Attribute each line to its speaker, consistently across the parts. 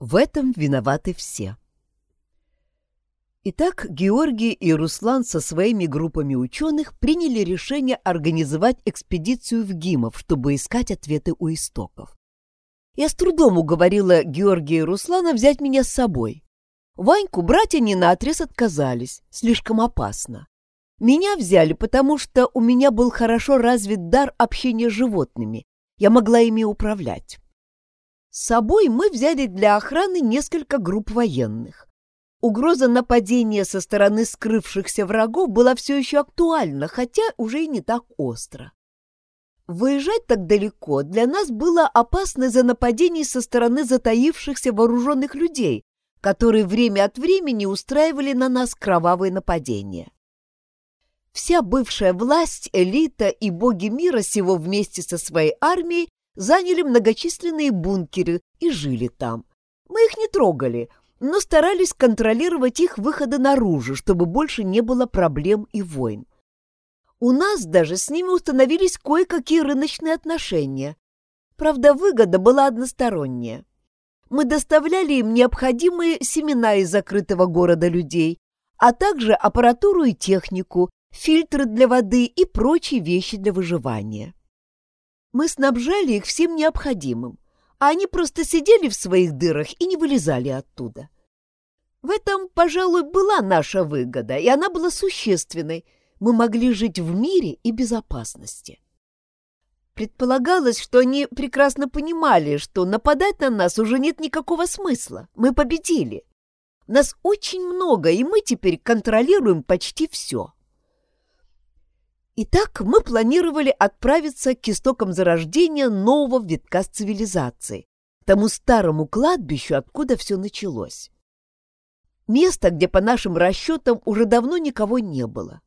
Speaker 1: В этом виноваты все. Итак, Георгий и Руслан со своими группами ученых приняли решение организовать экспедицию в Гимов, чтобы искать ответы у истоков. Я с трудом уговорила Георгия и Руслана взять меня с собой. Ваньку братья не наотрез отказались, слишком опасно. Меня взяли, потому что у меня был хорошо развит дар общения с животными, я могла ими управлять. С собой мы взяли для охраны несколько групп военных. Угроза нападения со стороны скрывшихся врагов была все еще актуальна, хотя уже и не так остро. Выезжать так далеко для нас было опасно из-за нападений со стороны затаившихся вооруженных людей, которые время от времени устраивали на нас кровавые нападения. Вся бывшая власть, элита и боги мира сего вместе со своей армией заняли многочисленные бункеры и жили там. Мы их не трогали — но старались контролировать их выходы наружу, чтобы больше не было проблем и войн. У нас даже с ними установились кое-какие рыночные отношения. Правда, выгода была односторонняя. Мы доставляли им необходимые семена из закрытого города людей, а также аппаратуру и технику, фильтры для воды и прочие вещи для выживания. Мы снабжали их всем необходимым, а они просто сидели в своих дырах и не вылезали оттуда. В этом, пожалуй, была наша выгода, и она была существенной. Мы могли жить в мире и безопасности. Предполагалось, что они прекрасно понимали, что нападать на нас уже нет никакого смысла. Мы победили. Нас очень много, и мы теперь контролируем почти все. Итак, мы планировали отправиться к истокам зарождения нового витка цивилизации, тому старому кладбищу, откуда все началось. Место, где, по нашим расчетам, уже давно никого не было.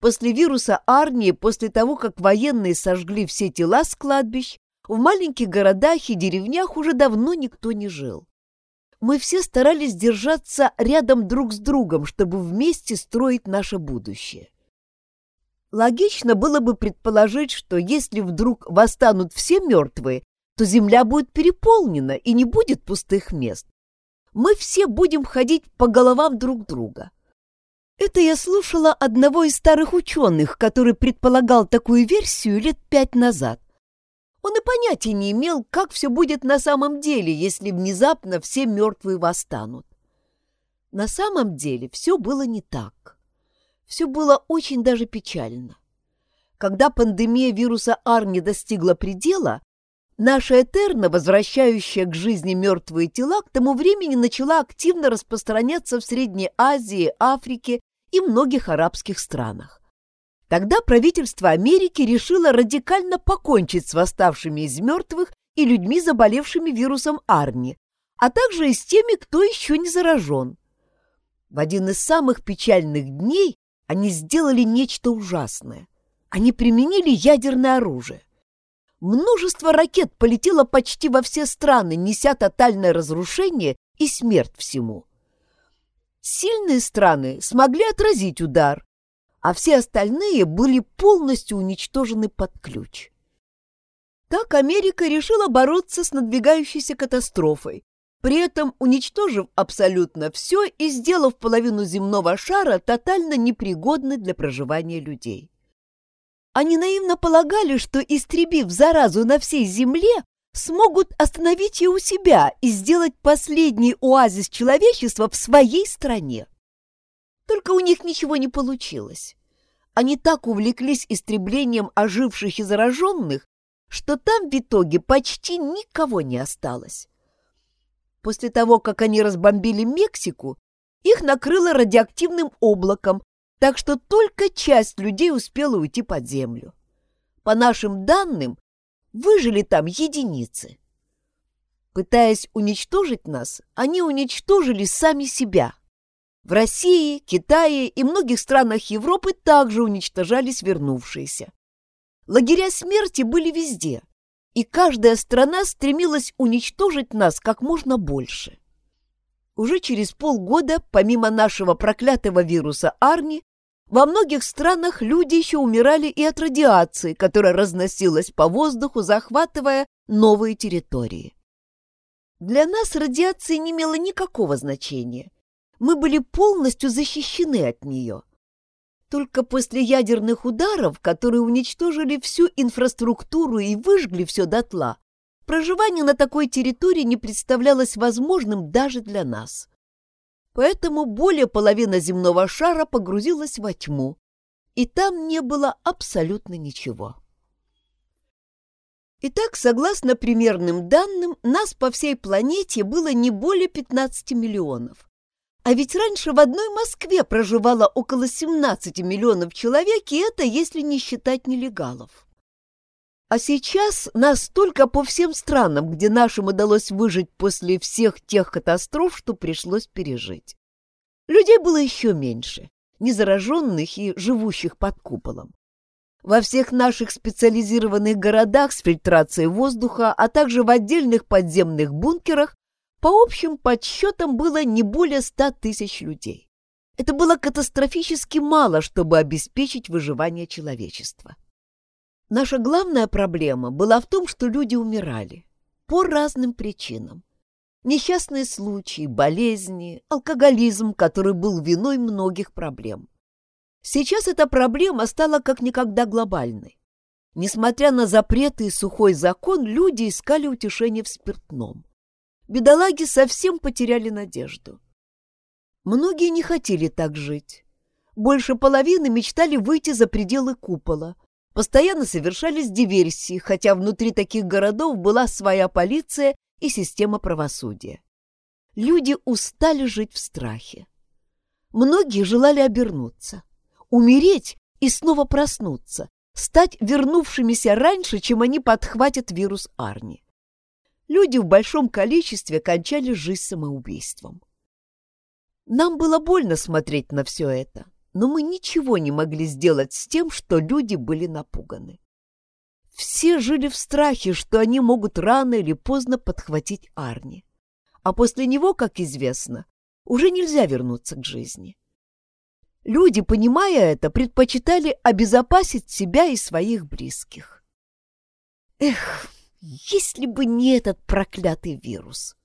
Speaker 1: После вируса Арнии, после того, как военные сожгли все тела с кладбищ, в маленьких городах и деревнях уже давно никто не жил. Мы все старались держаться рядом друг с другом, чтобы вместе строить наше будущее. Логично было бы предположить, что если вдруг восстанут все мертвые, то земля будет переполнена и не будет пустых мест. Мы все будем ходить по головам друг друга. Это я слушала одного из старых ученых, который предполагал такую версию лет пять назад. Он и понятия не имел, как все будет на самом деле, если внезапно все мертвые восстанут. На самом деле все было не так. Все было очень даже печально. Когда пандемия вируса Арни достигла предела, наша Этерна, возвращающая к жизни мертвые тела, к тому времени начала активно распространяться в Средней Азии, Африке и многих арабских странах. Тогда правительство Америки решило радикально покончить с восставшими из мертвых и людьми, заболевшими вирусом Арни, а также и с теми, кто еще не заражен. В один из самых печальных дней они сделали нечто ужасное. Они применили ядерное оружие. Множество ракет полетело почти во все страны, неся тотальное разрушение и смерть всему. Сильные страны смогли отразить удар, а все остальные были полностью уничтожены под ключ. Так Америка решила бороться с надвигающейся катастрофой, при этом уничтожив абсолютно все и сделав половину земного шара тотально непригодной для проживания людей. Они наивно полагали, что, истребив заразу на всей земле, смогут остановить ее у себя и сделать последний оазис человечества в своей стране. Только у них ничего не получилось. Они так увлеклись истреблением оживших и зараженных, что там в итоге почти никого не осталось. После того, как они разбомбили Мексику, их накрыло радиоактивным облаком, так что только часть людей успела уйти под землю. По нашим данным, выжили там единицы. Пытаясь уничтожить нас, они уничтожили сами себя. В России, Китае и многих странах Европы также уничтожались вернувшиеся. Лагеря смерти были везде, и каждая страна стремилась уничтожить нас как можно больше. Уже через полгода, помимо нашего проклятого вируса Арни, во многих странах люди еще умирали и от радиации, которая разносилась по воздуху, захватывая новые территории. Для нас радиация не имела никакого значения. Мы были полностью защищены от нее. Только после ядерных ударов, которые уничтожили всю инфраструктуру и выжгли все дотла, проживание на такой территории не представлялось возможным даже для нас. Поэтому более половины земного шара погрузилась во тьму, и там не было абсолютно ничего. Итак, согласно примерным данным, нас по всей планете было не более 15 миллионов. А ведь раньше в одной Москве проживало около 17 миллионов человек, и это если не считать нелегалов. А сейчас нас только по всем странам, где нашим удалось выжить после всех тех катастроф, что пришлось пережить. Людей было еще меньше, незараженных и живущих под куполом. Во всех наших специализированных городах с фильтрацией воздуха, а также в отдельных подземных бункерах по общим подсчетам было не более ста тысяч людей. Это было катастрофически мало, чтобы обеспечить выживание человечества. Наша главная проблема была в том, что люди умирали по разным причинам. Несчастные случаи, болезни, алкоголизм, который был виной многих проблем. Сейчас эта проблема стала как никогда глобальной. Несмотря на запреты и сухой закон, люди искали утешение в спиртном бедолаги совсем потеряли надежду. Многие не хотели так жить. Больше половины мечтали выйти за пределы купола. Постоянно совершались диверсии, хотя внутри таких городов была своя полиция и система правосудия. Люди устали жить в страхе. Многие желали обернуться, умереть и снова проснуться, стать вернувшимися раньше, чем они подхватят вирус Арни люди в большом количестве кончали жизнь самоубийством. Нам было больно смотреть на все это, но мы ничего не могли сделать с тем, что люди были напуганы. Все жили в страхе, что они могут рано или поздно подхватить Арни. А после него, как известно, уже нельзя вернуться к жизни. Люди, понимая это, предпочитали обезопасить себя и своих близких. Эх, если бы не этот проклятый вирус!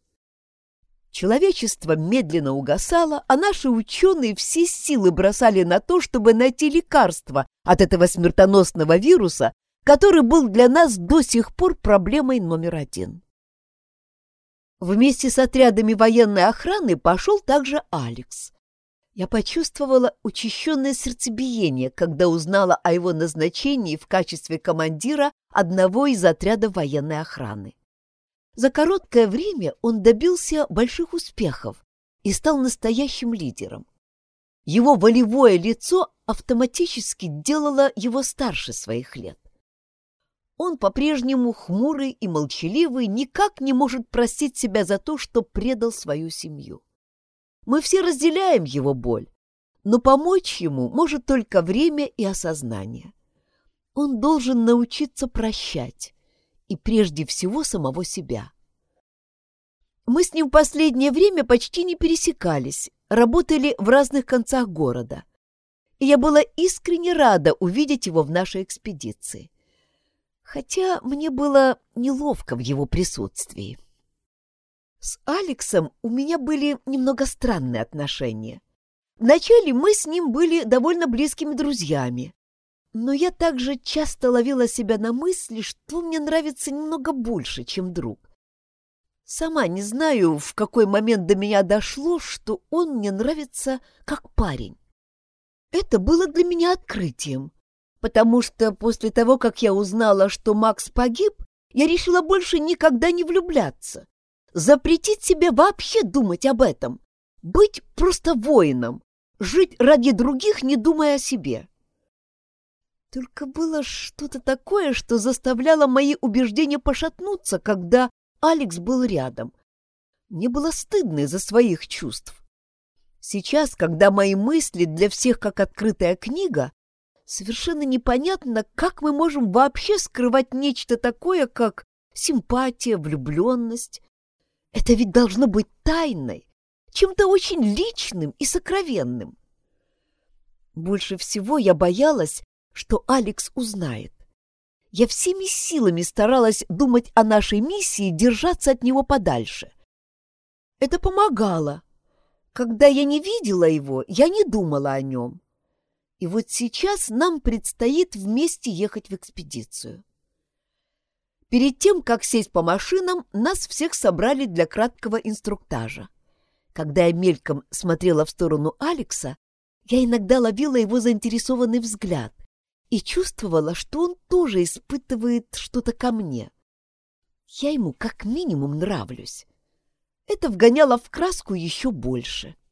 Speaker 1: Человечество медленно угасало, а наши ученые все силы бросали на то, чтобы найти лекарство от этого смертоносного вируса, который был для нас до сих пор проблемой номер один. Вместе с отрядами военной охраны пошел также Алекс. Я почувствовала учащенное сердцебиение, когда узнала о его назначении в качестве командира одного из отрядов военной охраны. За короткое время он добился больших успехов и стал настоящим лидером. Его волевое лицо автоматически делало его старше своих лет. Он по-прежнему хмурый и молчаливый, никак не может простить себя за то, что предал свою семью. Мы все разделяем его боль, но помочь ему может только время и осознание. Он должен научиться прощать, и прежде всего самого себя. Мы с ним в последнее время почти не пересекались, работали в разных концах города. И я была искренне рада увидеть его в нашей экспедиции. Хотя мне было неловко в его присутствии. С Алексом у меня были немного странные отношения. Вначале мы с ним были довольно близкими друзьями, но я также часто ловила себя на мысли, что мне нравится немного больше, чем друг. Сама не знаю, в какой момент до меня дошло, что он мне нравится как парень. Это было для меня открытием, потому что после того, как я узнала, что Макс погиб, я решила больше никогда не влюбляться запретить себе вообще думать об этом, быть просто воином, жить ради других, не думая о себе. Только было что-то такое, что заставляло мои убеждения пошатнуться, когда Алекс был рядом. Мне было стыдно из-за своих чувств. Сейчас, когда мои мысли для всех как открытая книга, совершенно непонятно, как мы можем вообще скрывать нечто такое, как симпатия, влюбленность, это ведь должно быть тайной, чем-то очень личным и сокровенным. Больше всего я боялась, что Алекс узнает. Я всеми силами старалась думать о нашей миссии и держаться от него подальше. Это помогало. Когда я не видела его, я не думала о нем. И вот сейчас нам предстоит вместе ехать в экспедицию. Перед тем, как сесть по машинам, нас всех собрали для краткого инструктажа. Когда я мельком смотрела в сторону Алекса, я иногда ловила его заинтересованный взгляд и чувствовала, что он тоже испытывает что-то ко мне. Я ему как минимум нравлюсь. Это вгоняло в краску еще больше. —